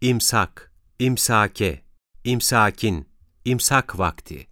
İmsak, imsake, imsakin, imsak vakti.